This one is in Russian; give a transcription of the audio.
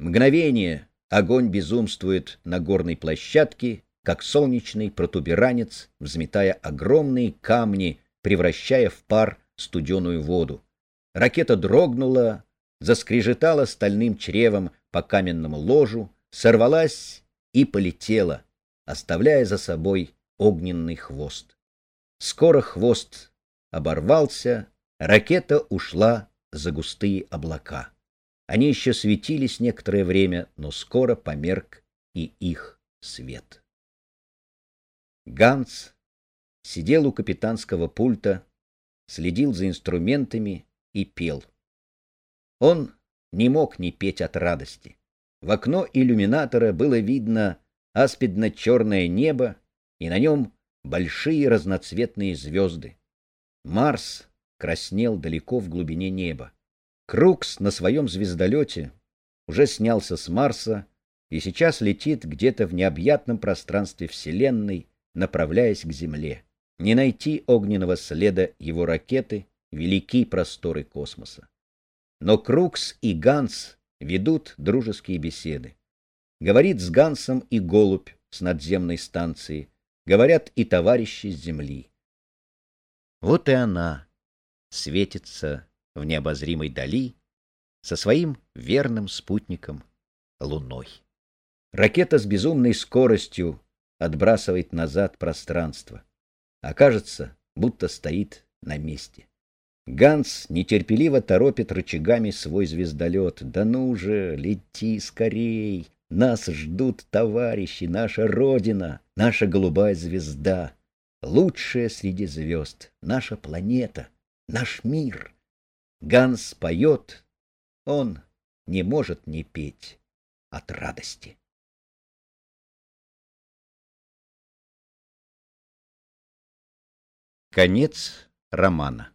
Мгновение огонь безумствует на горной площадке, как солнечный протуберанец, взметая огромные камни, превращая в пар студеную воду. Ракета дрогнула, заскрежетала стальным чревом по каменному ложу, сорвалась и полетела, оставляя за собой огненный хвост. Скоро хвост оборвался, ракета ушла за густые облака. Они еще светились некоторое время, но скоро померк и их свет. Ганс сидел у капитанского пульта, следил за инструментами и пел. Он не мог не петь от радости. В окно иллюминатора было видно аспидно-черное небо, и на нем большие разноцветные звезды. Марс краснел далеко в глубине неба. Крукс на своем звездолете уже снялся с Марса и сейчас летит где-то в необъятном пространстве Вселенной, направляясь к Земле. Не найти огненного следа его ракеты — великие просторы космоса. Но Крукс и Ганс ведут дружеские беседы. Говорит с Гансом и голубь с надземной станции, говорят и товарищи с земли. Вот и она светится в необозримой дали со своим верным спутником — Луной. Ракета с безумной скоростью отбрасывает назад пространство. Окажется, будто стоит на месте. Ганс нетерпеливо торопит рычагами свой звездолет. Да ну же, лети скорей! Нас ждут товарищи, наша Родина, наша голубая звезда, лучшая среди звезд, наша планета, наш мир. Ганс поет, он не может не петь от радости. Конец романа